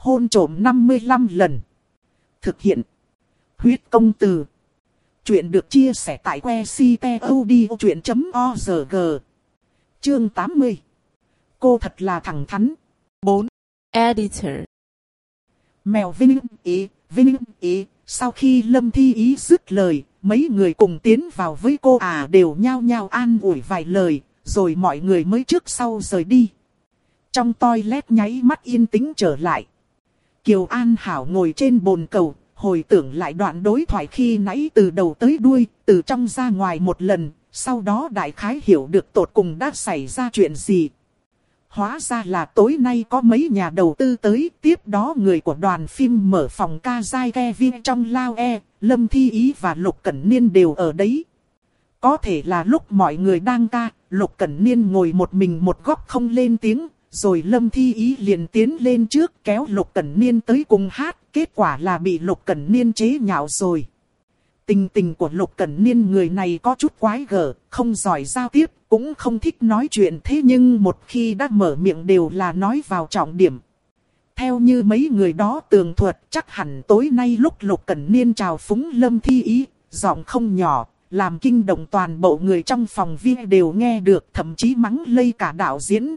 Hôn trộm 55 lần. Thực hiện. Huyết công từ. Chuyện được chia sẻ tại que ctod.org. Chương 80. Cô thật là thẳng thắn. 4. Editor. Mèo Vinh Ý, Vinh Ý, sau khi Lâm Thi Ý dứt lời, mấy người cùng tiến vào với cô à đều nhao nhao an ủi vài lời, rồi mọi người mới trước sau rời đi. Trong toilet nháy mắt yên tĩnh trở lại. Kiều An Hảo ngồi trên bồn cầu, hồi tưởng lại đoạn đối thoại khi nãy từ đầu tới đuôi, từ trong ra ngoài một lần, sau đó đại khái hiểu được tột cùng đã xảy ra chuyện gì. Hóa ra là tối nay có mấy nhà đầu tư tới, tiếp đó người của đoàn phim mở phòng ca dai Kevin trong lao e, Lâm Thi Ý và Lục Cẩn Niên đều ở đấy. Có thể là lúc mọi người đang ca, Lục Cẩn Niên ngồi một mình một góc không lên tiếng, rồi Lâm Thi Ý liền tiến lên trước kéo Lục Cẩn Niên tới cùng hát, kết quả là bị Lục Cẩn Niên chế nhạo rồi. Tình tình của Lục Cẩn Niên người này có chút quái gở, không giỏi giao tiếp, cũng không thích nói chuyện thế nhưng một khi đã mở miệng đều là nói vào trọng điểm. Theo như mấy người đó tường thuật chắc hẳn tối nay lúc Lục Cẩn Niên chào phúng Lâm Thi Ý, giọng không nhỏ, làm kinh động toàn bộ người trong phòng viên đều nghe được thậm chí mắng lây cả đạo diễn.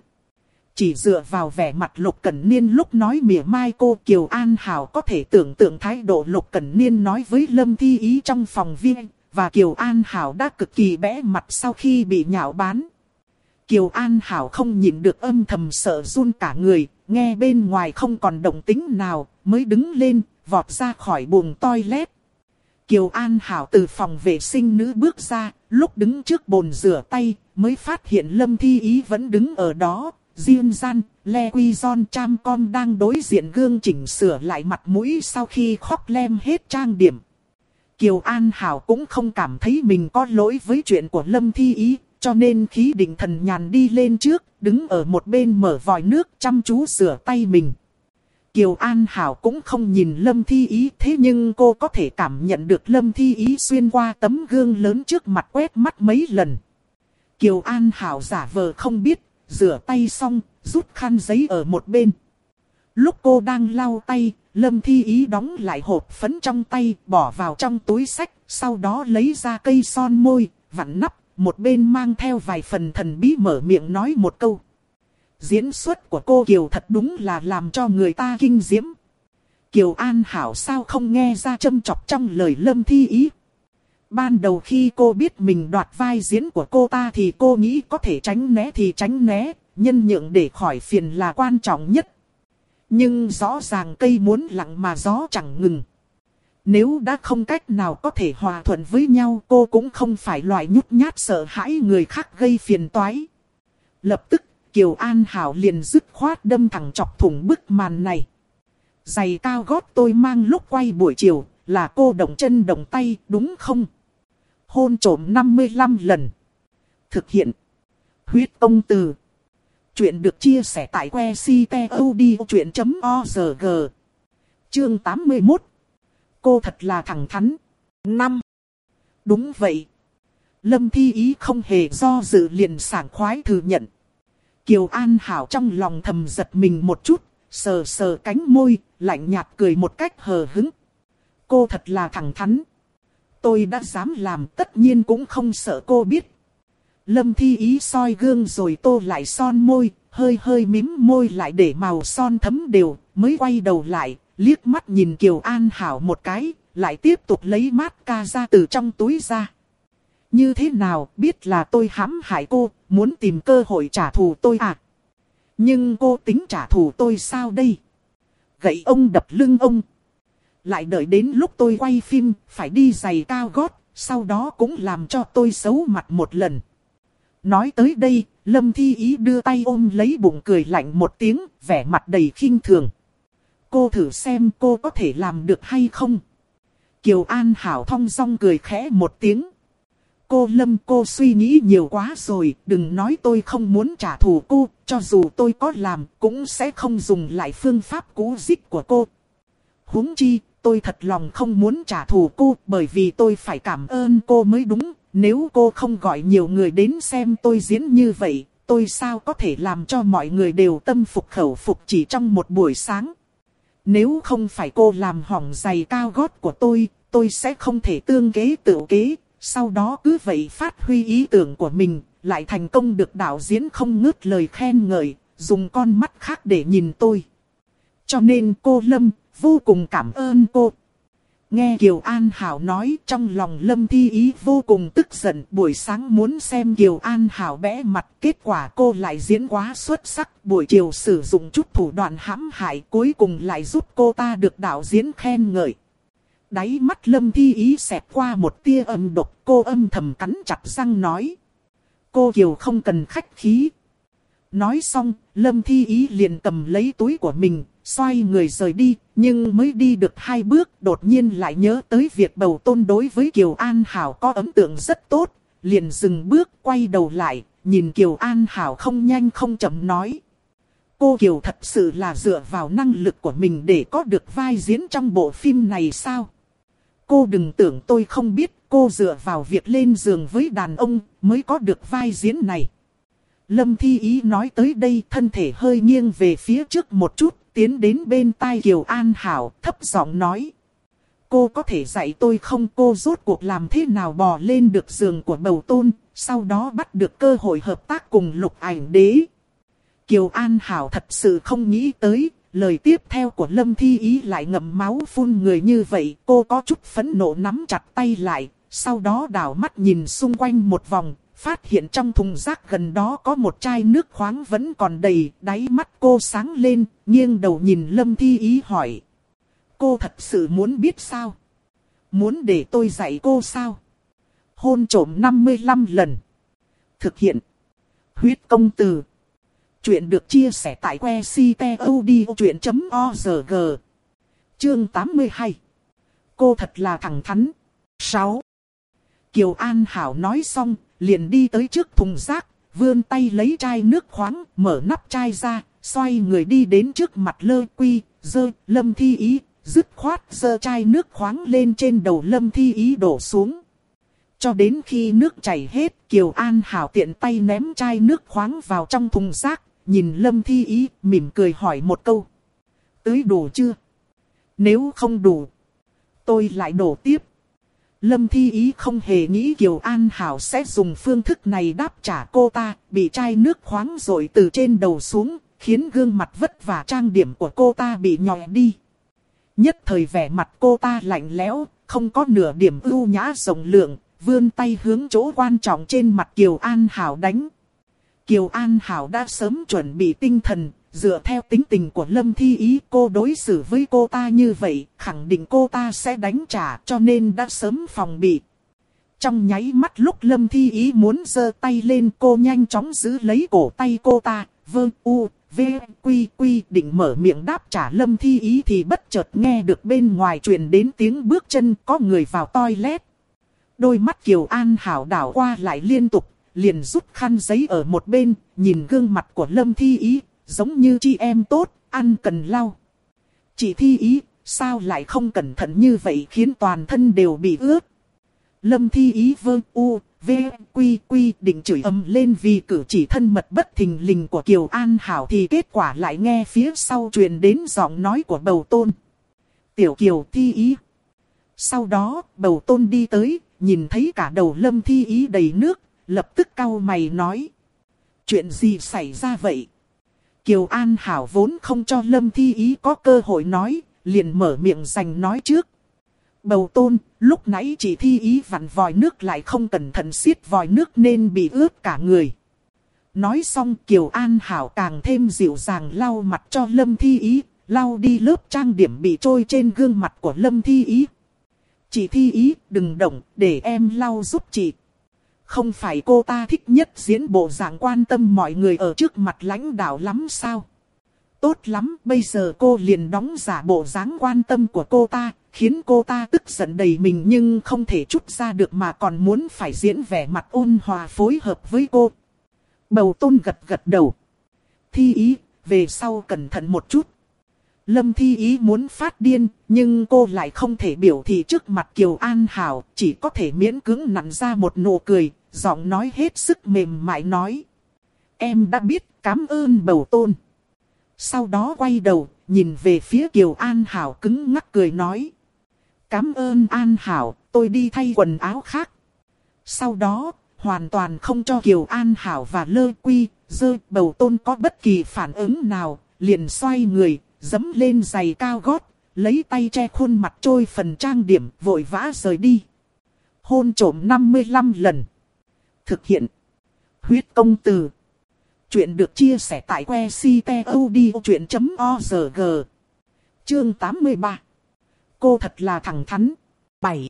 Chỉ dựa vào vẻ mặt Lục Cẩn Niên lúc nói mỉa mai cô Kiều An Hảo có thể tưởng tượng thái độ Lục Cẩn Niên nói với Lâm Thi Ý trong phòng viên, và Kiều An Hảo đã cực kỳ bẽ mặt sau khi bị nhạo bán. Kiều An Hảo không nhịn được âm thầm sợ run cả người, nghe bên ngoài không còn động tính nào, mới đứng lên, vọt ra khỏi buồng toilet. Kiều An Hảo từ phòng vệ sinh nữ bước ra, lúc đứng trước bồn rửa tay, mới phát hiện Lâm Thi Ý vẫn đứng ở đó. Diêm gian, Le Quy Gion Cham Con đang đối diện gương chỉnh sửa lại mặt mũi sau khi khóc lem hết trang điểm. Kiều An Hảo cũng không cảm thấy mình có lỗi với chuyện của Lâm Thi Ý, cho nên khí định thần nhàn đi lên trước, đứng ở một bên mở vòi nước chăm chú rửa tay mình. Kiều An Hảo cũng không nhìn Lâm Thi Ý thế nhưng cô có thể cảm nhận được Lâm Thi Ý xuyên qua tấm gương lớn trước mặt quét mắt mấy lần. Kiều An Hảo giả vờ không biết, rửa tay xong, rút khăn giấy ở một bên. Lúc cô đang lau tay, Lâm Thi Ý đóng lại hộp phấn trong tay, bỏ vào trong túi sách, sau đó lấy ra cây son môi, vặn nắp, một bên mang theo vài phần thần bí mở miệng nói một câu. Diễn xuất của cô Kiều thật đúng là làm cho người ta kinh diễm. Kiều An Hảo sao không nghe ra châm chọc trong lời Lâm Thi Ý. Ban đầu khi cô biết mình đoạt vai diễn của cô ta thì cô nghĩ có thể tránh né thì tránh né, nhân nhượng để khỏi phiền là quan trọng nhất. Nhưng rõ ràng cây muốn lặng mà gió chẳng ngừng. Nếu đã không cách nào có thể hòa thuận với nhau cô cũng không phải loại nhút nhát sợ hãi người khác gây phiền toái. Lập tức Kiều An Hảo liền dứt khoát đâm thẳng chọc thủng bức màn này. Giày cao gót tôi mang lúc quay buổi chiều là cô động chân động tay đúng không? Hôn trổm 55 lần. Thực hiện. Huyết công từ. Chuyện được chia sẻ tại que ctod.org. Chương 81. Cô thật là thẳng thắn. 5. Đúng vậy. Lâm Thi Ý không hề do dự liền sảng khoái thừa nhận. Kiều An Hảo trong lòng thầm giật mình một chút, sờ sờ cánh môi, lạnh nhạt cười một cách hờ hứng. Cô thật là thẳng thắn. Tôi đã dám làm tất nhiên cũng không sợ cô biết. Lâm Thi Ý soi gương rồi tô lại son môi, hơi hơi mím môi lại để màu son thấm đều, mới quay đầu lại, liếc mắt nhìn Kiều An Hảo một cái, lại tiếp tục lấy mát ca ra từ trong túi ra. Như thế nào biết là tôi hãm hại cô, muốn tìm cơ hội trả thù tôi à? Nhưng cô tính trả thù tôi sao đây? Gậy ông đập lưng ông. Lại đợi đến lúc tôi quay phim, phải đi giày cao gót, sau đó cũng làm cho tôi xấu mặt một lần. Nói tới đây, Lâm Thi Ý đưa tay ôm lấy bụng cười lạnh một tiếng, vẻ mặt đầy khinh thường. Cô thử xem cô có thể làm được hay không? Kiều An Hảo thong song cười khẽ một tiếng. Cô Lâm cô suy nghĩ nhiều quá rồi, đừng nói tôi không muốn trả thù cô, cho dù tôi có làm cũng sẽ không dùng lại phương pháp cũ dích của cô. huống chi, tôi thật lòng không muốn trả thù cô bởi vì tôi phải cảm ơn cô mới đúng. Nếu cô không gọi nhiều người đến xem tôi diễn như vậy, tôi sao có thể làm cho mọi người đều tâm phục khẩu phục chỉ trong một buổi sáng. Nếu không phải cô làm hỏng giày cao gót của tôi, tôi sẽ không thể tương kế tự kế. Sau đó cứ vậy phát huy ý tưởng của mình, lại thành công được đạo diễn không ngớt lời khen ngợi, dùng con mắt khác để nhìn tôi. Cho nên cô Lâm, vô cùng cảm ơn cô. Nghe Kiều An Hảo nói trong lòng Lâm Thi Ý vô cùng tức giận buổi sáng muốn xem Kiều An Hảo bẽ mặt kết quả cô lại diễn quá xuất sắc buổi chiều sử dụng chút thủ đoạn hãm hại cuối cùng lại giúp cô ta được đạo diễn khen ngợi. Đáy mắt Lâm Thi Ý xẹt qua một tia âm độc cô âm thầm cắn chặt răng nói. Cô Kiều không cần khách khí. Nói xong, Lâm Thi Ý liền cầm lấy túi của mình, xoay người rời đi, nhưng mới đi được hai bước đột nhiên lại nhớ tới việc bầu tôn đối với Kiều An Hảo có ấn tượng rất tốt, liền dừng bước quay đầu lại, nhìn Kiều An Hảo không nhanh không chậm nói. Cô Kiều thật sự là dựa vào năng lực của mình để có được vai diễn trong bộ phim này sao? Cô đừng tưởng tôi không biết cô dựa vào việc lên giường với đàn ông mới có được vai diễn này. Lâm Thi Ý nói tới đây thân thể hơi nghiêng về phía trước một chút, tiến đến bên tai Kiều An Hảo, thấp giọng nói. Cô có thể dạy tôi không cô rốt cuộc làm thế nào bò lên được giường của bầu tôn, sau đó bắt được cơ hội hợp tác cùng lục ảnh đế. Kiều An Hảo thật sự không nghĩ tới, lời tiếp theo của Lâm Thi Ý lại ngậm máu phun người như vậy, cô có chút phẫn nộ nắm chặt tay lại, sau đó đảo mắt nhìn xung quanh một vòng, phát hiện trong thùng rác gần đó có một chai nước khoáng vẫn còn đầy, đáy mắt cô sáng lên, nghiêng đầu nhìn Lâm Thi Ý hỏi. Cô thật sự muốn biết sao? Muốn để tôi dạy cô sao? Hôn trổm 55 lần. Thực hiện. Huyết công từ. Chuyện được chia sẻ tại que ctod.org. Chương 82. Cô thật là thẳng thắn. 6. Kiều An Hảo nói xong, liền đi tới trước thùng rác, vươn tay lấy chai nước khoáng, mở nắp chai ra, xoay người đi đến trước mặt lơ quy, dơ, lâm thi ý, dứt khoát dơ chai nước khoáng lên trên đầu lâm thi ý đổ xuống. Cho đến khi nước chảy hết, Kiều An Hảo tiện tay ném chai nước khoáng vào trong thùng rác, nhìn lâm thi ý, mỉm cười hỏi một câu. Tưới đủ chưa? Nếu không đủ, tôi lại đổ tiếp. Lâm Thi Ý không hề nghĩ Kiều An Hảo sẽ dùng phương thức này đáp trả cô ta, bị chai nước khoáng rồi từ trên đầu xuống, khiến gương mặt vất vả trang điểm của cô ta bị nhòe đi. Nhất thời vẻ mặt cô ta lạnh lẽo, không có nửa điểm ưu nhã rộng lượng, vươn tay hướng chỗ quan trọng trên mặt Kiều An Hảo đánh. Kiều An Hảo đã sớm chuẩn bị tinh thần, Dựa theo tính tình của Lâm Thi Ý cô đối xử với cô ta như vậy, khẳng định cô ta sẽ đánh trả cho nên đã sớm phòng bị. Trong nháy mắt lúc Lâm Thi Ý muốn giơ tay lên cô nhanh chóng giữ lấy cổ tay cô ta, vơ u, v, quy quy định mở miệng đáp trả Lâm Thi Ý thì bất chợt nghe được bên ngoài truyền đến tiếng bước chân có người vào toilet. Đôi mắt Kiều An hảo đảo qua lại liên tục, liền rút khăn giấy ở một bên, nhìn gương mặt của Lâm Thi Ý, giống như chị em tốt, ăn cần lau. Chị thi ý, sao lại không cẩn thận như vậy khiến toàn thân đều bị ướt. Lâm thi ý vơ u, v, quy quy định chửi âm lên vì cử chỉ thân mật bất thình lình của Kiều An Hảo thì kết quả lại nghe phía sau truyền đến giọng nói của bầu tôn. Tiểu Kiều thi ý. Sau đó, bầu tôn đi tới, nhìn thấy cả đầu lâm thi ý đầy nước, lập tức cau mày nói. Chuyện gì xảy ra vậy? Kiều An Hảo vốn không cho Lâm Thi Ý có cơ hội nói, liền mở miệng giành nói trước. Bầu tôn, lúc nãy chỉ Thi Ý vặn vòi nước lại không cẩn thận xiết vòi nước nên bị ướt cả người. Nói xong Kiều An Hảo càng thêm dịu dàng lau mặt cho Lâm Thi Ý, lau đi lớp trang điểm bị trôi trên gương mặt của Lâm Thi Ý. Chị Thi Ý, đừng động, để em lau giúp chị. Không phải cô ta thích nhất diễn bộ dạng quan tâm mọi người ở trước mặt lãnh đạo lắm sao? Tốt lắm, bây giờ cô liền đóng giả bộ dáng quan tâm của cô ta, khiến cô ta tức giận đầy mình nhưng không thể chút ra được mà còn muốn phải diễn vẻ mặt ôn hòa phối hợp với cô. Bầu tôn gật gật đầu. Thi ý, về sau cẩn thận một chút. Lâm Thi Ý muốn phát điên, nhưng cô lại không thể biểu thị trước mặt Kiều An Hảo, chỉ có thể miễn cưỡng nặn ra một nụ cười, giọng nói hết sức mềm mại nói. Em đã biết, cảm ơn bầu tôn. Sau đó quay đầu, nhìn về phía Kiều An Hảo cứng ngắc cười nói. Cám ơn An Hảo, tôi đi thay quần áo khác. Sau đó, hoàn toàn không cho Kiều An Hảo và Lơ Quy, Dơ Bầu Tôn có bất kỳ phản ứng nào, liền xoay người, dấm lên giày cao gót, lấy tay che khuôn mặt trôi phần trang điểm, vội vã rời đi. Hôn trổm 55 lần. Thực hiện. Huyết công từ. Chuyện được chia sẻ tại que ctod.org. Chương 83. Cô thật là thẳng thắn. 7.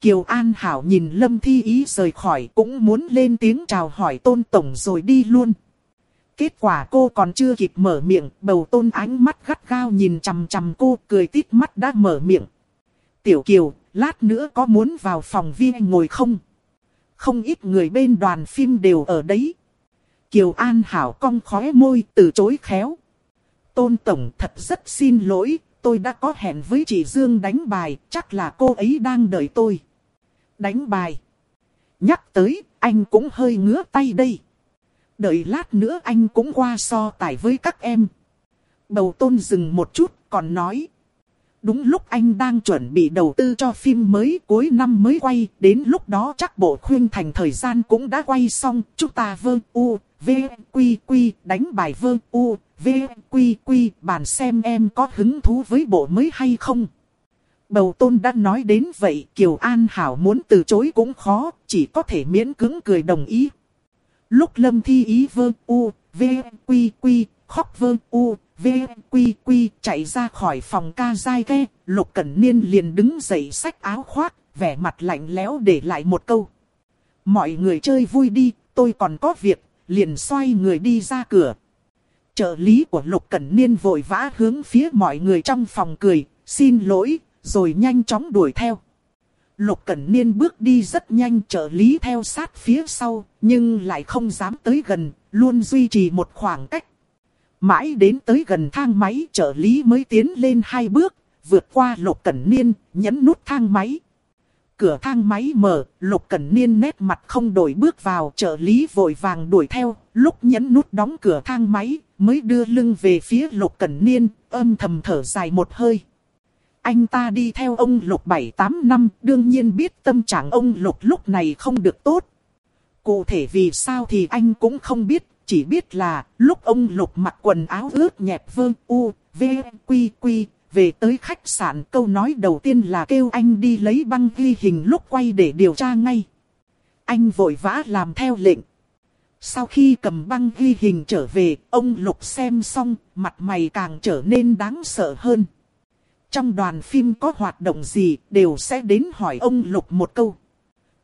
Kiều An Hảo nhìn Lâm Thi Ý rời khỏi cũng muốn lên tiếng chào hỏi tôn tổng rồi đi luôn. Kết quả cô còn chưa kịp mở miệng, bầu tôn ánh mắt gắt gao nhìn chằm chằm cô cười tít mắt đã mở miệng. Tiểu Kiều, lát nữa có muốn vào phòng viên ngồi không? Không ít người bên đoàn phim đều ở đấy. Kiều An Hảo cong khóe môi từ chối khéo. Tôn Tổng thật rất xin lỗi, tôi đã có hẹn với chị Dương đánh bài, chắc là cô ấy đang đợi tôi. Đánh bài. Nhắc tới, anh cũng hơi ngứa tay đây. Đợi lát nữa anh cũng qua so tài với các em. Bầu tôn dừng một chút, còn nói. Đúng lúc anh đang chuẩn bị đầu tư cho phim mới cuối năm mới quay, đến lúc đó chắc bộ khuyên thành thời gian cũng đã quay xong, chúng ta vơ u, v, quy quy, đánh bài vơ u, v, quy quy, bàn xem em có hứng thú với bộ mới hay không. Bầu tôn đã nói đến vậy, Kiều An Hảo muốn từ chối cũng khó, chỉ có thể miễn cứng cười đồng ý. Lúc lâm thi ý vơ u, v, quy quy, khóc vơ u, v, quy quy, chạy ra khỏi phòng ca dai ghe, lục cẩn niên liền đứng dậy sách áo khoác, vẻ mặt lạnh lẽo để lại một câu. Mọi người chơi vui đi, tôi còn có việc, liền xoay người đi ra cửa. Trợ lý của Lục Cẩn Niên vội vã hướng phía mọi người trong phòng cười, xin lỗi, rồi nhanh chóng đuổi theo. Lục Cẩn Niên bước đi rất nhanh trợ lý theo sát phía sau, nhưng lại không dám tới gần, luôn duy trì một khoảng cách. Mãi đến tới gần thang máy trợ lý mới tiến lên hai bước, vượt qua Lục Cẩn Niên, nhấn nút thang máy. Cửa thang máy mở, Lục Cẩn Niên nét mặt không đổi bước vào, trợ lý vội vàng đuổi theo, lúc nhấn nút đóng cửa thang máy, mới đưa lưng về phía Lục Cẩn Niên, âm thầm thở dài một hơi. Anh ta đi theo ông Lục 7-8 năm, đương nhiên biết tâm trạng ông Lục lúc này không được tốt. Cụ thể vì sao thì anh cũng không biết, chỉ biết là lúc ông Lục mặc quần áo ướt nhẹp vương u, v, quy quy, về tới khách sạn câu nói đầu tiên là kêu anh đi lấy băng ghi hình lúc quay để điều tra ngay. Anh vội vã làm theo lệnh. Sau khi cầm băng ghi hình trở về, ông Lục xem xong, mặt mày càng trở nên đáng sợ hơn. Trong đoàn phim có hoạt động gì, đều sẽ đến hỏi ông Lục một câu.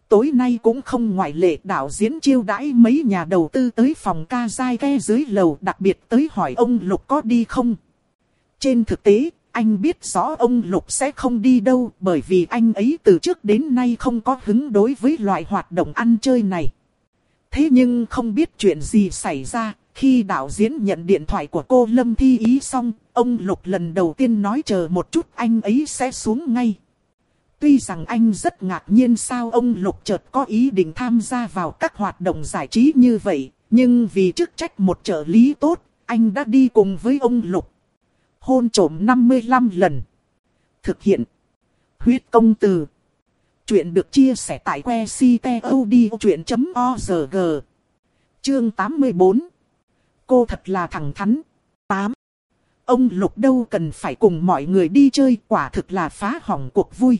Tối nay cũng không ngoại lệ đạo diễn chiêu đãi mấy nhà đầu tư tới phòng ca dai ghe dưới lầu đặc biệt tới hỏi ông Lục có đi không. Trên thực tế, anh biết rõ ông Lục sẽ không đi đâu bởi vì anh ấy từ trước đến nay không có hứng đối với loại hoạt động ăn chơi này. Thế nhưng không biết chuyện gì xảy ra, khi đạo diễn nhận điện thoại của cô Lâm Thi Ý xong, ông Lục lần đầu tiên nói chờ một chút anh ấy sẽ xuống ngay. Tuy rằng anh rất ngạc nhiên sao ông Lục chợt có ý định tham gia vào các hoạt động giải trí như vậy, nhưng vì chức trách một trợ lý tốt, anh đã đi cùng với ông Lục. Hôn trổm 55 lần. Thực hiện. Huyết công từ. Chuyện được chia sẻ tại que ctod.org. Chương 84. Cô thật là thẳng thắn. 8. Ông Lục đâu cần phải cùng mọi người đi chơi quả thực là phá hỏng cuộc vui.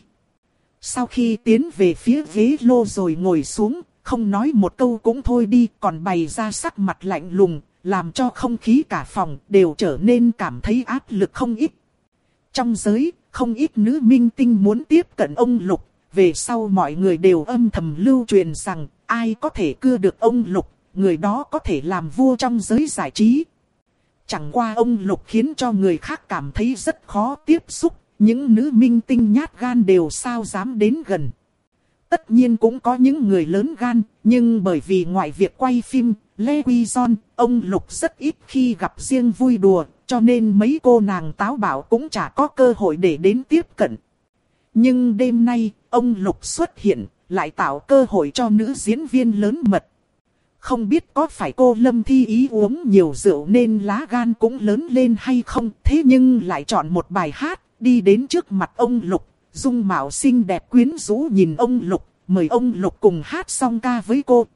Sau khi tiến về phía ghế lô rồi ngồi xuống, không nói một câu cũng thôi đi còn bày ra sắc mặt lạnh lùng, làm cho không khí cả phòng đều trở nên cảm thấy áp lực không ít. Trong giới, không ít nữ minh tinh muốn tiếp cận ông Lục, về sau mọi người đều âm thầm lưu truyền rằng ai có thể cưa được ông Lục, người đó có thể làm vua trong giới giải trí. Chẳng qua ông Lục khiến cho người khác cảm thấy rất khó tiếp xúc, những nữ minh tinh nhát gan đều sao dám đến gần. Tất nhiên cũng có những người lớn gan, nhưng bởi vì ngoài việc quay phim, Lê Quy Son, ông Lục rất ít khi gặp riêng vui đùa, cho nên mấy cô nàng táo bảo cũng chả có cơ hội để đến tiếp cận. Nhưng đêm nay, ông Lục xuất hiện, lại tạo cơ hội cho nữ diễn viên lớn mật không biết có phải cô Lâm Thi Ý uống nhiều rượu nên lá gan cũng lớn lên hay không, thế nhưng lại chọn một bài hát, đi đến trước mặt ông Lục, dung mạo xinh đẹp quyến rũ nhìn ông Lục, mời ông Lục cùng hát song ca với cô.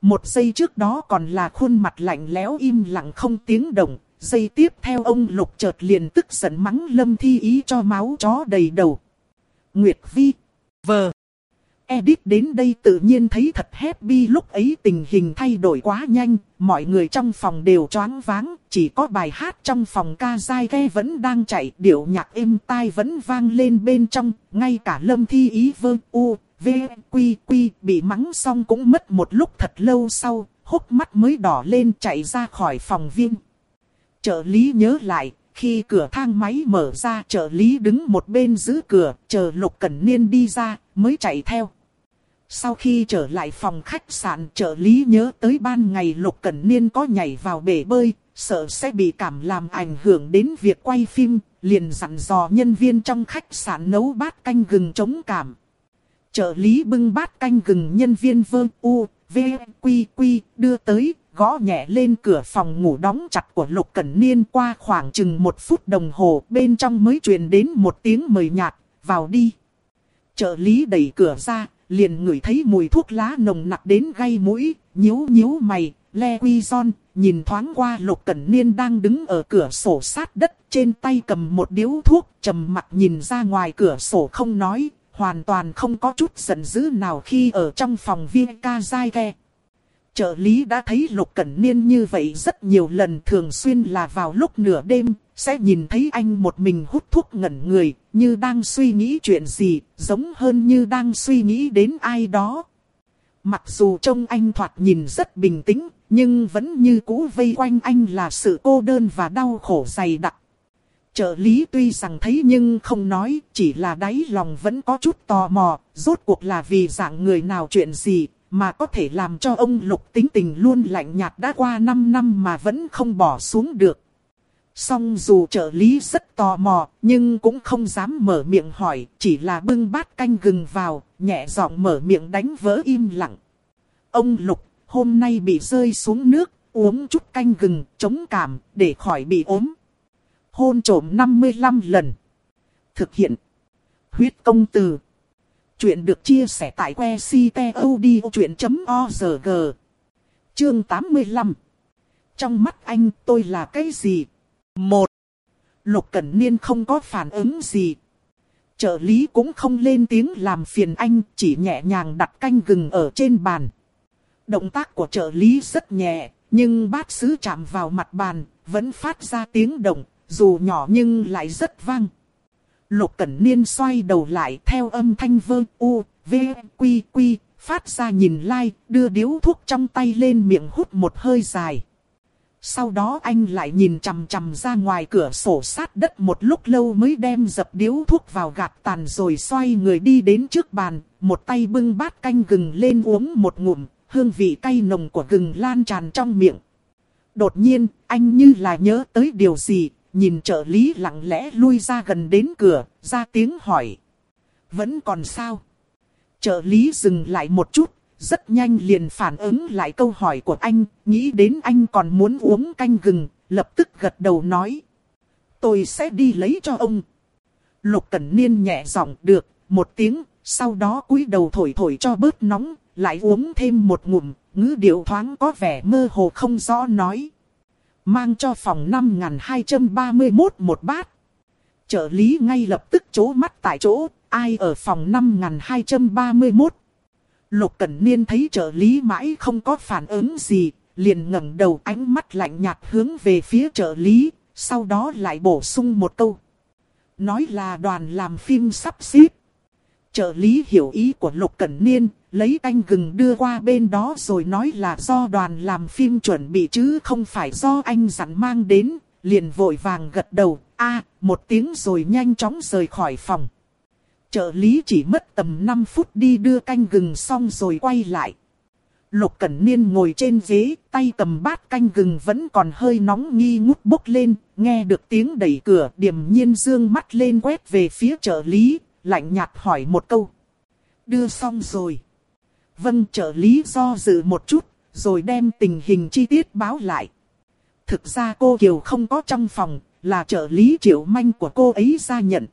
Một giây trước đó còn là khuôn mặt lạnh lẽo im lặng không tiếng động, giây tiếp theo ông Lục chợt liền tức giận mắng Lâm Thi Ý cho máu chó đầy đầu. Nguyệt Vi, vờ. Edith đến đây tự nhiên thấy thật happy lúc ấy tình hình thay đổi quá nhanh, mọi người trong phòng đều choáng váng, chỉ có bài hát trong phòng ca dai ghe vẫn đang chạy, điệu nhạc êm tai vẫn vang lên bên trong, ngay cả lâm thi ý vơ u, v, quy quy bị mắng xong cũng mất một lúc thật lâu sau, hốc mắt mới đỏ lên chạy ra khỏi phòng viên. Trợ lý nhớ lại, khi cửa thang máy mở ra trợ lý đứng một bên giữ cửa, chờ Lục Cẩn Niên đi ra, mới chạy theo. Sau khi trở lại phòng khách sạn trợ lý nhớ tới ban ngày Lục Cẩn Niên có nhảy vào bể bơi, sợ sẽ bị cảm làm ảnh hưởng đến việc quay phim, liền dặn dò nhân viên trong khách sạn nấu bát canh gừng chống cảm. Trợ lý bưng bát canh gừng nhân viên vơ u, v, quy quy, đưa tới, gõ nhẹ lên cửa phòng ngủ đóng chặt của Lục Cẩn Niên qua khoảng chừng một phút đồng hồ bên trong mới truyền đến một tiếng mời nhạt, vào đi. Trợ lý đẩy cửa ra, liền ngửi thấy mùi thuốc lá nồng nặc đến gây mũi, nhíu nhíu mày, le quy son, nhìn thoáng qua Lục Cẩn Niên đang đứng ở cửa sổ sát đất, trên tay cầm một điếu thuốc, trầm mặt nhìn ra ngoài cửa sổ không nói, hoàn toàn không có chút giận dữ nào khi ở trong phòng viên ca dai ghe. Trợ lý đã thấy Lục Cẩn Niên như vậy rất nhiều lần thường xuyên là vào lúc nửa đêm, sẽ nhìn thấy anh một mình hút thuốc ngẩn người, như đang suy nghĩ chuyện gì, giống hơn như đang suy nghĩ đến ai đó. Mặc dù trông anh thoạt nhìn rất bình tĩnh, nhưng vẫn như cũ vây quanh anh là sự cô đơn và đau khổ dày đặc. Trợ lý tuy rằng thấy nhưng không nói, chỉ là đáy lòng vẫn có chút tò mò, rốt cuộc là vì dạng người nào chuyện gì, mà có thể làm cho ông Lục tính tình luôn lạnh nhạt đã qua 5 năm mà vẫn không bỏ xuống được. Song dù trợ lý rất tò mò, nhưng cũng không dám mở miệng hỏi, chỉ là bưng bát canh gừng vào, nhẹ giọng mở miệng đánh vỡ im lặng. Ông Lục, hôm nay bị rơi xuống nước, uống chút canh gừng, chống cảm, để khỏi bị ốm. Hôn trổm 55 lần. Thực hiện. Huyết công từ. Chuyện được chia sẻ tại que ctod.org. Chương 85. Trong mắt anh tôi là cái gì? Một. Lục Cẩn Niên không có phản ứng gì. Trợ lý cũng không lên tiếng làm phiền anh, chỉ nhẹ nhàng đặt canh gừng ở trên bàn. Động tác của trợ lý rất nhẹ, nhưng bát sứ chạm vào mặt bàn, vẫn phát ra tiếng động, dù nhỏ nhưng lại rất vang. Lục Cẩn Niên xoay đầu lại theo âm thanh vơ u, v, quy quy, phát ra nhìn lai, like, đưa điếu thuốc trong tay lên miệng hút một hơi dài. Sau đó anh lại nhìn chằm chằm ra ngoài cửa sổ sát đất một lúc lâu mới đem dập điếu thuốc vào gạt tàn rồi xoay người đi đến trước bàn, một tay bưng bát canh gừng lên uống một ngụm, hương vị cay nồng của gừng lan tràn trong miệng. Đột nhiên, anh như là nhớ tới điều gì, nhìn trợ lý lặng lẽ lui ra gần đến cửa, ra tiếng hỏi. Vẫn còn sao? Trợ lý dừng lại một chút, rất nhanh liền phản ứng lại câu hỏi của anh, nghĩ đến anh còn muốn uống canh gừng, lập tức gật đầu nói. Tôi sẽ đi lấy cho ông. Lục Cẩn Niên nhẹ giọng được, một tiếng, sau đó cúi đầu thổi thổi cho bớt nóng, lại uống thêm một ngụm, ngữ điệu thoáng có vẻ mơ hồ không rõ nói. Mang cho phòng 5231 một bát. Trợ lý ngay lập tức chố mắt tại chỗ, ai ở phòng 5231 Lục Cẩn Niên thấy trợ lý mãi không có phản ứng gì, liền ngẩng đầu ánh mắt lạnh nhạt hướng về phía trợ lý, sau đó lại bổ sung một câu. Nói là đoàn làm phim sắp xếp. Trợ lý hiểu ý của Lục Cẩn Niên, lấy canh gừng đưa qua bên đó rồi nói là do đoàn làm phim chuẩn bị chứ không phải do anh dặn mang đến, liền vội vàng gật đầu, a một tiếng rồi nhanh chóng rời khỏi phòng. Trợ lý chỉ mất tầm 5 phút đi đưa canh gừng xong rồi quay lại. Lục Cẩn Niên ngồi trên ghế, tay cầm bát canh gừng vẫn còn hơi nóng nghi ngút bốc lên, nghe được tiếng đẩy cửa, điểm nhiên dương mắt lên quét về phía trợ lý, lạnh nhạt hỏi một câu. Đưa xong rồi. Vâng trợ lý do dự một chút, rồi đem tình hình chi tiết báo lại. Thực ra cô Kiều không có trong phòng, là trợ lý triệu manh của cô ấy ra nhận.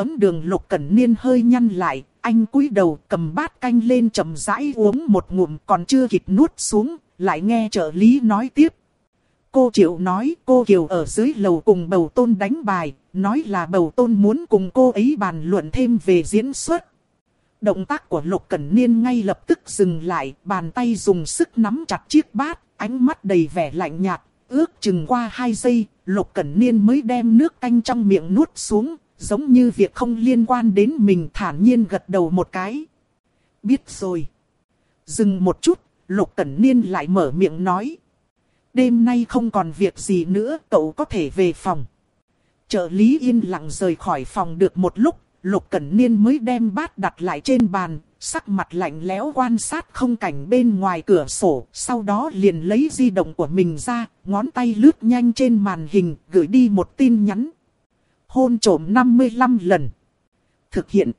Ấm đường lục cẩn niên hơi nhăn lại, anh cúi đầu cầm bát canh lên chậm rãi uống một ngụm còn chưa kịp nuốt xuống, lại nghe trợ lý nói tiếp. Cô Triệu nói cô Kiều ở dưới lầu cùng bầu tôn đánh bài, nói là bầu tôn muốn cùng cô ấy bàn luận thêm về diễn xuất. Động tác của Lục Cẩn Niên ngay lập tức dừng lại, bàn tay dùng sức nắm chặt chiếc bát, ánh mắt đầy vẻ lạnh nhạt, ước chừng qua hai giây, Lục Cẩn Niên mới đem nước canh trong miệng nuốt xuống, giống như việc không liên quan đến mình thản nhiên gật đầu một cái. Biết rồi. Dừng một chút, Lục Cẩn Niên lại mở miệng nói. Đêm nay không còn việc gì nữa, cậu có thể về phòng. Trợ lý yên lặng rời khỏi phòng được một lúc, Lục Cẩn Niên mới đem bát đặt lại trên bàn, sắc mặt lạnh lẽo quan sát không cảnh bên ngoài cửa sổ, sau đó liền lấy di động của mình ra, ngón tay lướt nhanh trên màn hình, gửi đi một tin nhắn. Hôn trổm 55 lần. Thực hiện.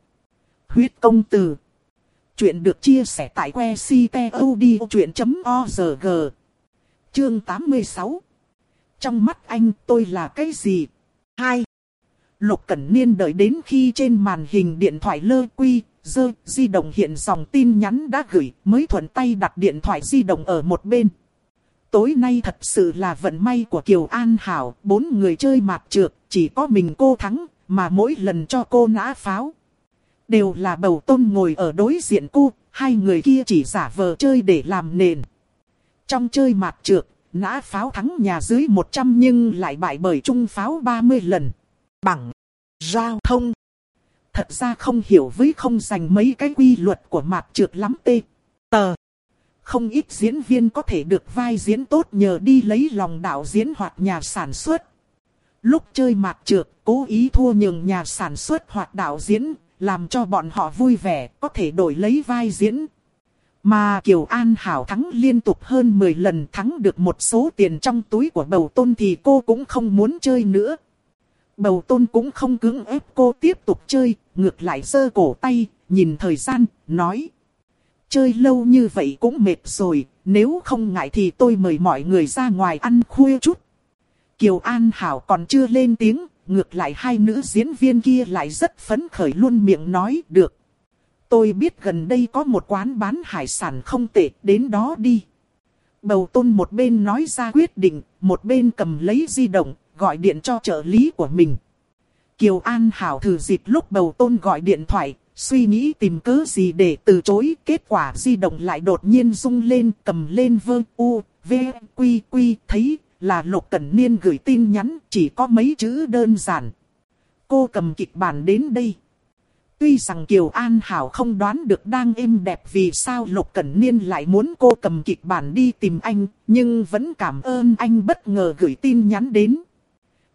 Huyết công từ. Chuyện được chia sẻ tại que ctod.org. Chương 86. Trong mắt anh tôi là cái gì? 2. Lục Cẩn Niên đợi đến khi trên màn hình điện thoại lơ quy, dơ, di động hiện dòng tin nhắn đã gửi, mới thuận tay đặt điện thoại di động ở một bên. Tối nay thật sự là vận may của Kiều An Hảo, bốn người chơi mạt trược chỉ có mình cô thắng, mà mỗi lần cho cô nã pháo. Đều là bầu tôn ngồi ở đối diện cô, hai người kia chỉ giả vờ chơi để làm nền. Trong chơi mạt trược nã pháo thắng nhà dưới 100 nhưng lại bại bởi trung pháo 30 lần. Bằng giao thông. Thật ra không hiểu với không dành mấy cái quy luật của mạt trược lắm tê. Tờ. Không ít diễn viên có thể được vai diễn tốt nhờ đi lấy lòng đạo diễn hoặc nhà sản xuất. Lúc chơi mạt trượt, cố ý thua nhường nhà sản xuất hoặc đạo diễn, làm cho bọn họ vui vẻ, có thể đổi lấy vai diễn. Mà Kiều An Hảo thắng liên tục hơn 10 lần thắng được một số tiền trong túi của bầu tôn thì cô cũng không muốn chơi nữa. Bầu tôn cũng không cưỡng ép cô tiếp tục chơi, ngược lại giơ cổ tay, nhìn thời gian, nói. Chơi lâu như vậy cũng mệt rồi, nếu không ngại thì tôi mời mọi người ra ngoài ăn khuya chút. Kiều An Hảo còn chưa lên tiếng, ngược lại hai nữ diễn viên kia lại rất phấn khởi luôn miệng nói được. Tôi biết gần đây có một quán bán hải sản không tệ, đến đó đi. Bầu tôn một bên nói ra quyết định, một bên cầm lấy di động, gọi điện cho trợ lý của mình. Kiều An Hảo thử dịp lúc bầu tôn gọi điện thoại, suy nghĩ tìm cớ gì để từ chối. Kết quả di động lại đột nhiên rung lên, cầm lên vơ u, v, quy quy, thấy là Lục Cẩn Niên gửi tin nhắn, chỉ có mấy chữ đơn giản. Cô cầm kịch bản đến đây. Tuy rằng Kiều An Hảo không đoán được đang êm đẹp vì sao Lục Cẩn Niên lại muốn cô cầm kịch bản đi tìm anh, nhưng vẫn cảm ơn anh bất ngờ gửi tin nhắn đến.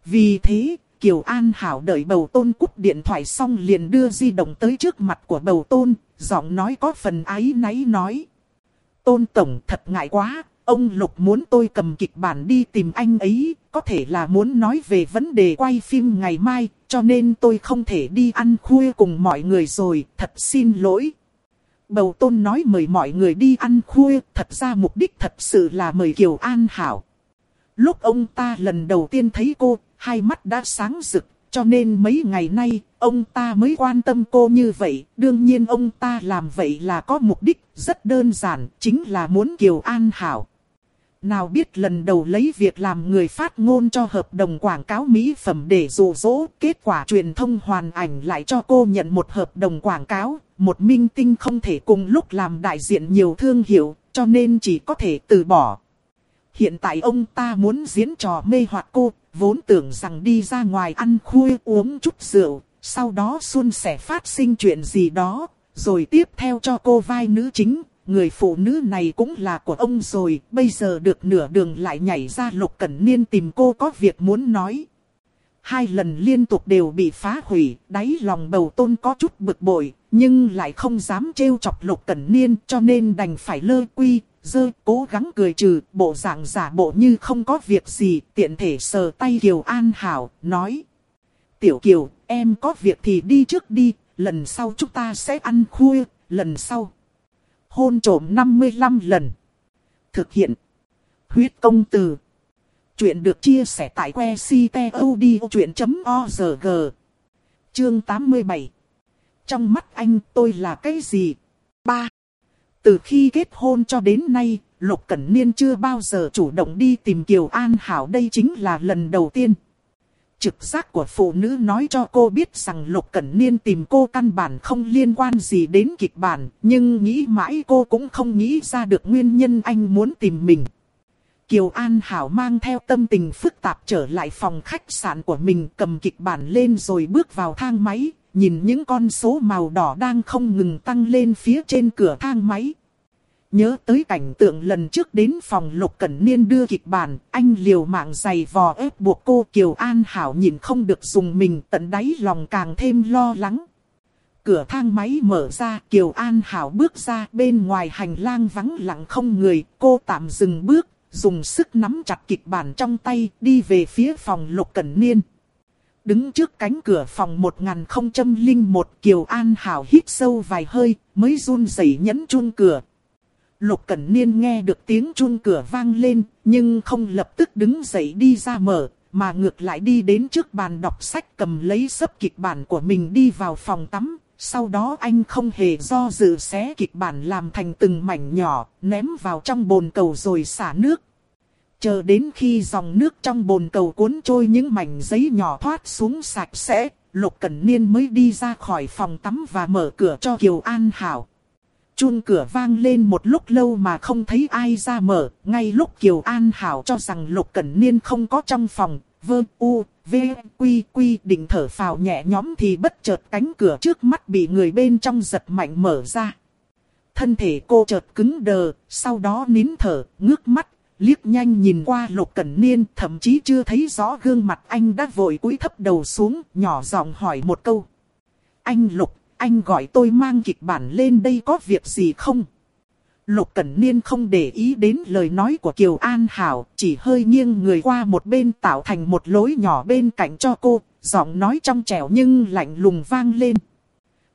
Vì thế, Kiều An Hảo đợi bầu tôn cúp điện thoại xong liền đưa di động tới trước mặt của bầu tôn, giọng nói có phần áy náy nói. Tôn Tổng thật ngại quá, ông Lục muốn tôi cầm kịch bản đi tìm anh ấy, có thể là muốn nói về vấn đề quay phim ngày mai, cho nên tôi không thể đi ăn khuya cùng mọi người rồi, thật xin lỗi. Bầu Tôn nói mời mọi người đi ăn khuya, thật ra mục đích thật sự là mời Kiều An Hảo. Lúc ông ta lần đầu tiên thấy cô, hai mắt đã sáng rực, cho nên mấy ngày nay, ông ta mới quan tâm cô như vậy. Đương nhiên ông ta làm vậy là có mục đích rất đơn giản, chính là muốn Kiều An Hảo. Nào biết lần đầu lấy việc làm người phát ngôn cho hợp đồng quảng cáo mỹ phẩm để dụ dỗ, kết quả truyền thông hoàn ảnh lại cho cô nhận một hợp đồng quảng cáo, một minh tinh không thể cùng lúc làm đại diện nhiều thương hiệu, cho nên chỉ có thể từ bỏ. Hiện tại ông ta muốn diễn trò mê hoặc cô, vốn tưởng rằng đi ra ngoài ăn khuya uống chút rượu, sau đó xuân sẻ phát sinh chuyện gì đó, rồi tiếp theo cho cô vai nữ chính, người phụ nữ này cũng là của ông rồi, bây giờ được nửa đường lại nhảy ra lục cẩn niên tìm cô có việc muốn nói. Hai lần liên tục đều bị phá hủy, đáy lòng bầu tôn có chút bực bội, nhưng lại không dám trêu chọc lục cẩn niên cho nên đành phải lơ quy, dơ cố gắng cười trừ, bộ dạng giả bộ như không có việc gì, tiện thể sờ tay Kiều An Hảo, nói. Tiểu Kiều, em có việc thì đi trước đi, lần sau chúng ta sẽ ăn khuya, lần sau. Hôn trổm 55 lần. Thực hiện. Huyết công từ. Chuyện được chia sẻ tại que ctod.org. Chương 87. Trong mắt anh tôi là cái gì? 3. Từ khi kết hôn cho đến nay, Lục Cẩn Niên chưa bao giờ chủ động đi tìm Kiều An Hảo đây chính là lần đầu tiên. Trực giác của phụ nữ nói cho cô biết rằng Lục Cẩn Niên tìm cô căn bản không liên quan gì đến kịch bản, nhưng nghĩ mãi cô cũng không nghĩ ra được nguyên nhân anh muốn tìm mình. Kiều An Hảo mang theo tâm tình phức tạp trở lại phòng khách sạn của mình cầm kịch bản lên rồi bước vào thang máy, nhìn những con số màu đỏ đang không ngừng tăng lên phía trên cửa thang máy. Nhớ tới cảnh tượng lần trước đến phòng Lục Cẩn Niên đưa kịch bản, anh liều mạng giày vò ép buộc cô Kiều An Hảo nhìn không được dùng mình tận đáy lòng càng thêm lo lắng. Cửa thang máy mở ra, Kiều An Hảo bước ra bên ngoài hành lang vắng lặng không người, cô tạm dừng bước, dùng sức nắm chặt kịch bản trong tay, đi về phía phòng Lục Cẩn Niên. Đứng trước cánh cửa phòng 1001 Kiều An Hảo hít sâu vài hơi, mới run rẩy nhấn chuông cửa, Lục Cẩn Niên nghe được tiếng chuông cửa vang lên, nhưng không lập tức đứng dậy đi ra mở, mà ngược lại đi đến trước bàn đọc sách cầm lấy sấp kịch bản của mình đi vào phòng tắm. Sau đó anh không hề do dự xé kịch bản làm thành từng mảnh nhỏ, ném vào trong bồn cầu rồi xả nước. Chờ đến khi dòng nước trong bồn cầu cuốn trôi những mảnh giấy nhỏ thoát xuống sạch sẽ, Lục Cẩn Niên mới đi ra khỏi phòng tắm và mở cửa cho Kiều An Hảo. Chuông cửa vang lên một lúc lâu mà không thấy ai ra mở, ngay lúc Kiều An Hảo cho rằng Lục Cẩn Niên không có trong phòng, vơ u, v, quy quy định thở phào nhẹ nhõm thì bất chợt cánh cửa trước mắt bị người bên trong giật mạnh mở ra. Thân thể cô chợt cứng đờ, sau đó nín thở, ngước mắt, liếc nhanh nhìn qua Lục Cẩn Niên, thậm chí chưa thấy rõ gương mặt anh đã vội cúi thấp đầu xuống, nhỏ giọng hỏi một câu. Anh Lục, anh gọi tôi mang kịch bản lên đây có việc gì không? Lục Cẩn Niên không để ý đến lời nói của Kiều An Hảo, chỉ hơi nghiêng người qua một bên tạo thành một lối nhỏ bên cạnh cho cô, giọng nói trong trẻo nhưng lạnh lùng vang lên.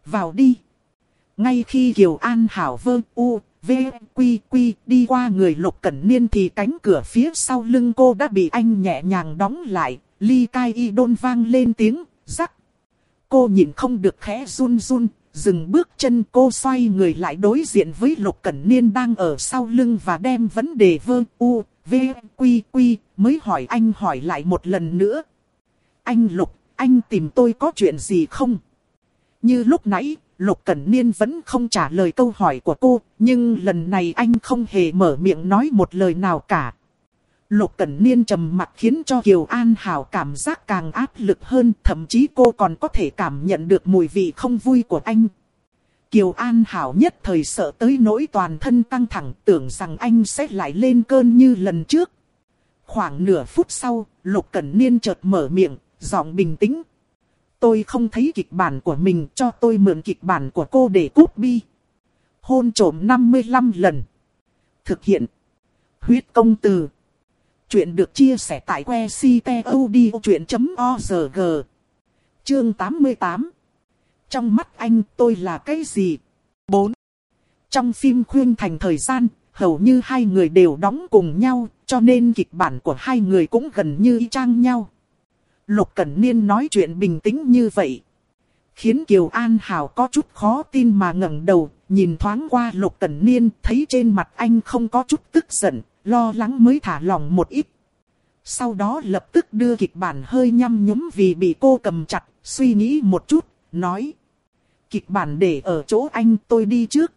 Vào đi. Ngay khi Kiều An Hảo vơ u, v, quy quy đi qua người Lục Cẩn Niên thì cánh cửa phía sau lưng cô đã bị anh nhẹ nhàng đóng lại, ly cai y đôn vang lên tiếng, rắc. Cô nhìn không được khẽ run run, dừng bước chân cô xoay người lại đối diện với Lục Cẩn Niên đang ở sau lưng và đem vấn đề vơ u, v, quy quy, mới hỏi anh hỏi lại một lần nữa. Anh Lục, anh tìm tôi có chuyện gì không? Như lúc nãy, Lục Cẩn Niên vẫn không trả lời câu hỏi của cô, nhưng lần này anh không hề mở miệng nói một lời nào cả. Lục Cẩn Niên trầm mặt khiến cho Kiều An Hảo cảm giác càng áp lực hơn, thậm chí cô còn có thể cảm nhận được mùi vị không vui của anh. Kiều An Hảo nhất thời sợ tới nỗi toàn thân căng thẳng tưởng rằng anh sẽ lại lên cơn như lần trước. Khoảng nửa phút sau, Lục Cẩn Niên chợt mở miệng, giọng bình tĩnh. Tôi không thấy kịch bản của mình cho tôi mượn kịch bản của cô để cút bi. Hôn trổm 55 lần. Thực hiện. Huyết công từ. Chuyện được chia sẻ tại que ctod.org. Chương 88 Trong mắt anh tôi là cái gì? 4. Trong phim khuyên thành thời gian, hầu như hai người đều đóng cùng nhau, cho nên kịch bản của hai người cũng gần như y chang nhau. Lục Cẩn Niên nói chuyện bình tĩnh như vậy. Khiến Kiều An Hảo có chút khó tin mà ngẩng đầu, nhìn thoáng qua Lục Cẩn Niên, thấy trên mặt anh không có chút tức giận, lo lắng mới thả lòng một ít. Sau đó lập tức đưa kịch bản hơi nhăm nhúm vì bị cô cầm chặt, suy nghĩ một chút, nói. Kịch bản để ở chỗ anh tôi đi trước.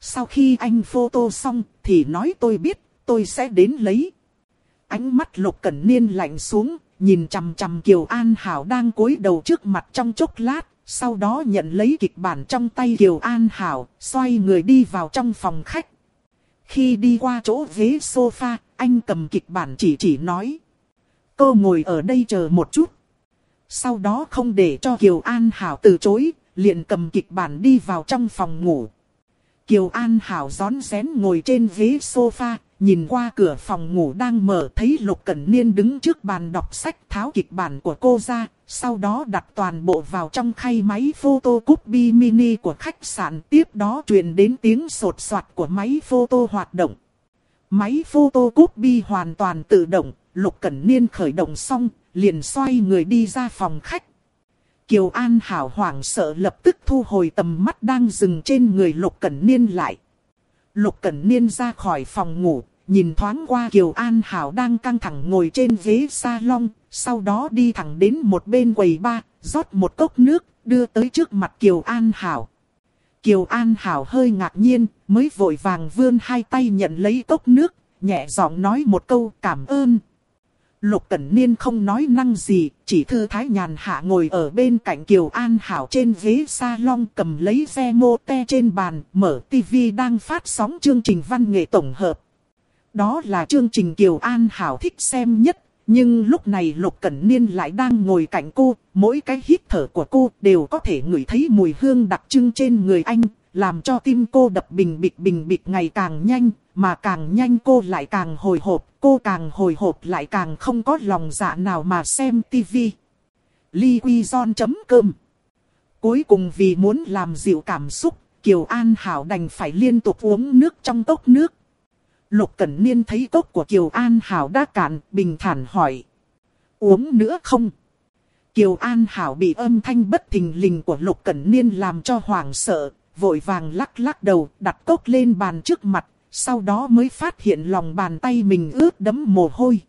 Sau khi anh photo xong thì nói tôi biết, tôi sẽ đến lấy. Ánh mắt lục cẩn niên lạnh xuống, nhìn chằm chằm Kiều An Hảo đang cúi đầu trước mặt trong chốc lát. Sau đó nhận lấy kịch bản trong tay Kiều An Hảo, xoay người đi vào trong phòng khách. Khi đi qua chỗ ghế sofa, anh cầm kịch bản chỉ chỉ nói. Cô ngồi ở đây chờ một chút. Sau đó không để cho Kiều An Hảo từ chối, liền cầm kịch bản đi vào trong phòng ngủ. Kiều An Hảo gión rén ngồi trên ghế sofa, nhìn qua cửa phòng ngủ đang mở thấy Lục Cẩn Niên đứng trước bàn đọc sách tháo kịch bản của cô ra, sau đó đặt toàn bộ vào trong khay máy photocopy mini của khách sạn tiếp đó truyền đến tiếng sột soạt của máy photo hoạt động. Máy photocopy hoàn toàn tự động, Lục Cẩn Niên khởi động xong, liền xoay người đi ra phòng khách. Kiều An Hảo hoảng sợ lập tức thu hồi tầm mắt đang dừng trên người Lục Cẩn Niên lại. Lục Cẩn Niên ra khỏi phòng ngủ, nhìn thoáng qua Kiều An Hảo đang căng thẳng ngồi trên ghế salon, sau đó đi thẳng đến một bên quầy ba, rót một cốc nước, đưa tới trước mặt Kiều An Hảo. Kiều An Hảo hơi ngạc nhiên, mới vội vàng vươn hai tay nhận lấy cốc nước, nhẹ giọng nói một câu cảm ơn. Lục Cẩn Niên không nói năng gì, chỉ thư thái nhàn hạ ngồi ở bên cạnh Kiều An Hảo trên ghế salon cầm lấy xe mô te trên bàn, mở tivi đang phát sóng chương trình văn nghệ tổng hợp. Đó là chương trình Kiều An Hảo thích xem nhất, nhưng lúc này Lục Cẩn Niên lại đang ngồi cạnh cô, mỗi cái hít thở của cô đều có thể ngửi thấy mùi hương đặc trưng trên người anh, làm cho tim cô đập bình bịch bình bịch ngày càng nhanh, mà càng nhanh cô lại càng hồi hộp, cô càng hồi hộp lại càng không có lòng dạ nào mà xem tivi. Ly Quy Gion.com Cuối cùng vì muốn làm dịu cảm xúc, Kiều An Hảo đành phải liên tục uống nước trong cốc nước. Lục Cẩn Niên thấy cốc của Kiều An Hảo đã cạn, bình thản hỏi. Uống nữa không? Kiều An Hảo bị âm thanh bất thình lình của Lục Cẩn Niên làm cho hoảng sợ, vội vàng lắc lắc đầu, đặt cốc lên bàn trước mặt, sau đó mới phát hiện lòng bàn tay mình ướt đẫm mồ hôi.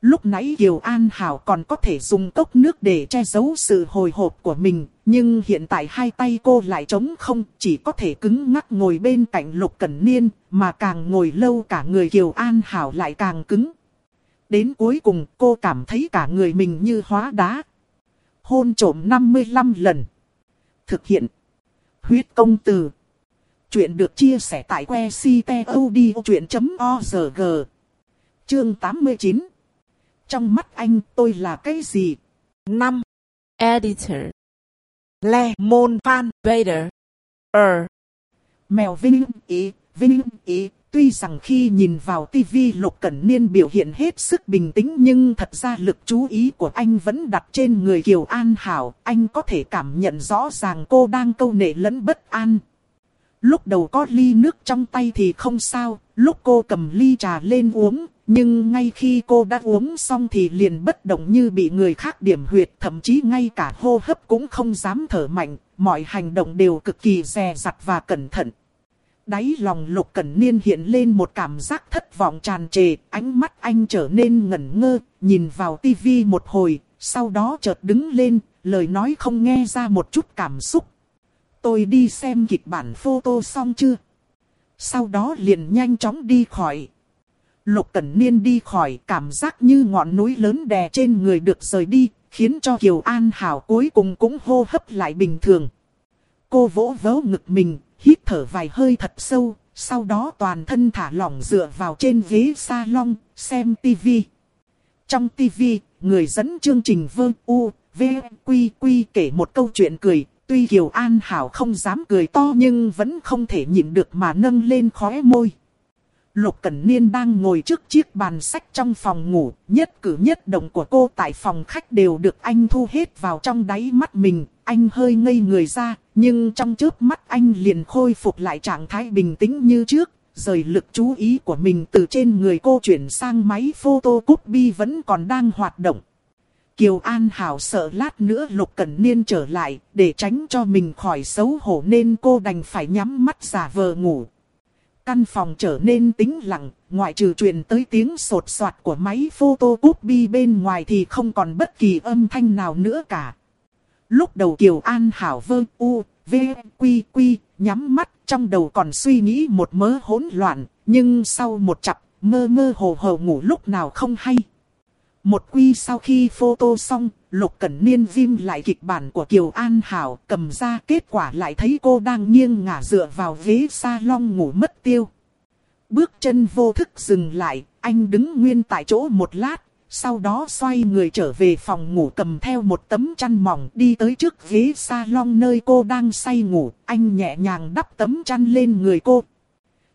Lúc nãy Kiều An Hảo còn có thể dùng cốc nước để che giấu sự hồi hộp của mình, nhưng hiện tại hai tay cô lại trống không, chỉ có thể cứng ngắc ngồi bên cạnh Lục Cẩn Niên, mà càng ngồi lâu cả người Kiều An Hảo lại càng cứng. Đến cuối cùng cô cảm thấy cả người mình như hóa đá. Hôn trổm 55 lần. Thực hiện. Huyết công từ. Chuyện được chia sẻ tại que ctod.org. Chương 89 Trong mắt anh tôi là cái gì? 5. Editor Le Môn Phan Vader. Er. Mèo Vinh Ý, Vinh Ý, tuy rằng khi nhìn vào tivi Lục Cẩn Niên biểu hiện hết sức bình tĩnh nhưng thật ra lực chú ý của anh vẫn đặt trên người Kiều An Hảo, anh có thể cảm nhận rõ ràng cô đang câu nệ lẫn bất an. Lúc đầu có ly nước trong tay thì không sao, lúc cô cầm ly trà lên uống, nhưng ngay khi cô đã uống xong thì liền bất động như bị người khác điểm huyệt, thậm chí ngay cả hô hấp cũng không dám thở mạnh, mọi hành động đều cực kỳ dè dặt và cẩn thận. Đáy lòng lục cẩn niên hiện lên một cảm giác thất vọng tràn trề, ánh mắt anh trở nên ngẩn ngơ, nhìn vào tivi một hồi, sau đó chợt đứng lên, lời nói không nghe ra một chút cảm xúc. Tôi đi xem kịch bản photo xong chưa? Sau đó liền nhanh chóng đi khỏi. Lục Cẩn Niên đi khỏi cảm giác như ngọn núi lớn đè trên người được rời đi, khiến cho Kiều An Hảo cuối cùng cũng hô hấp lại bình thường. Cô vỗ vỗ ngực mình, hít thở vài hơi thật sâu, sau đó toàn thân thả lỏng dựa vào trên ghế salon, xem tivi. Trong tivi, người dẫn chương trình Vương U, V, Quy Quy kể một câu chuyện cười, tuy Kiều An Hảo không dám cười to nhưng vẫn không thể nhịn được mà nâng lên khóe môi. Lục Cẩn Niên đang ngồi trước chiếc bàn sách trong phòng ngủ, nhất cử nhất động của cô tại phòng khách đều được anh thu hết vào trong đáy mắt mình, anh hơi ngây người ra, nhưng trong chớp mắt anh liền khôi phục lại trạng thái bình tĩnh như trước, rời lực chú ý của mình từ trên người cô chuyển sang máy photocopy vẫn còn đang hoạt động. Kiều An Hảo sợ lát nữa Lục Cẩn Niên trở lại, để tránh cho mình khỏi xấu hổ nên cô đành phải nhắm mắt giả vờ ngủ. Căn phòng trở nên tĩnh lặng, ngoại trừ truyền tới tiếng sột soạt của máy photo bi bên ngoài thì không còn bất kỳ âm thanh nào nữa cả. Lúc đầu Kiều An Hảo vơ u, v, quy quy, nhắm mắt trong đầu còn suy nghĩ một mớ hỗn loạn, nhưng sau một chập, mơ mơ hồ hồ ngủ lúc nào không hay. Một quy sau khi photo xong, Lục Cẩn Niên viêm lại kịch bản của Kiều An Hảo, cầm ra kết quả lại thấy cô đang nghiêng ngả dựa vào ghế salon ngủ mất tiêu. Bước chân vô thức dừng lại, anh đứng nguyên tại chỗ một lát, sau đó xoay người trở về phòng ngủ cầm theo một tấm chăn mỏng đi tới trước ghế salon nơi cô đang say ngủ, anh nhẹ nhàng đắp tấm chăn lên người cô.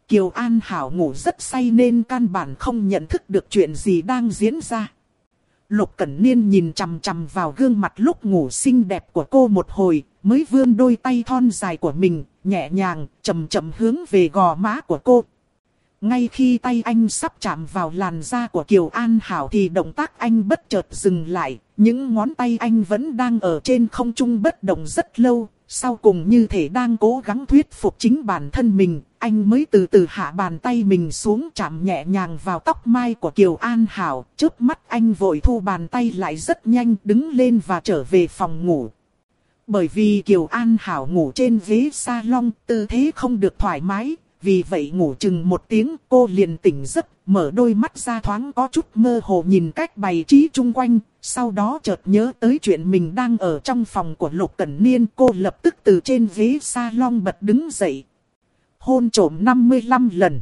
Kiều An Hảo ngủ rất say nên căn bản không nhận thức được chuyện gì đang diễn ra. Lục Cẩn Niên nhìn chằm chằm vào gương mặt lúc ngủ xinh đẹp của cô một hồi, mới vươn đôi tay thon dài của mình, nhẹ nhàng, chậm chậm hướng về gò má của cô. Ngay khi tay anh sắp chạm vào làn da của Kiều An Hảo thì động tác anh bất chợt dừng lại. Những ngón tay anh vẫn đang ở trên không trung bất động rất lâu. Sau cùng như thể đang cố gắng thuyết phục chính bản thân mình, anh mới từ từ hạ bàn tay mình xuống chạm nhẹ nhàng vào tóc mai của Kiều An Hảo. Trước mắt anh vội thu bàn tay lại rất nhanh đứng lên và trở về phòng ngủ. Bởi vì Kiều An Hảo ngủ trên ghế salon, tư thế không được thoải mái, vì vậy ngủ chừng một tiếng cô liền tỉnh giấc, mở đôi mắt ra thoáng có chút mơ hồ nhìn cách bày trí chung quanh, sau đó chợt nhớ tới chuyện mình đang ở trong phòng của Lục Cẩn Niên. Cô lập tức từ trên ghế salon bật đứng dậy. Hôn trổm 55 lần.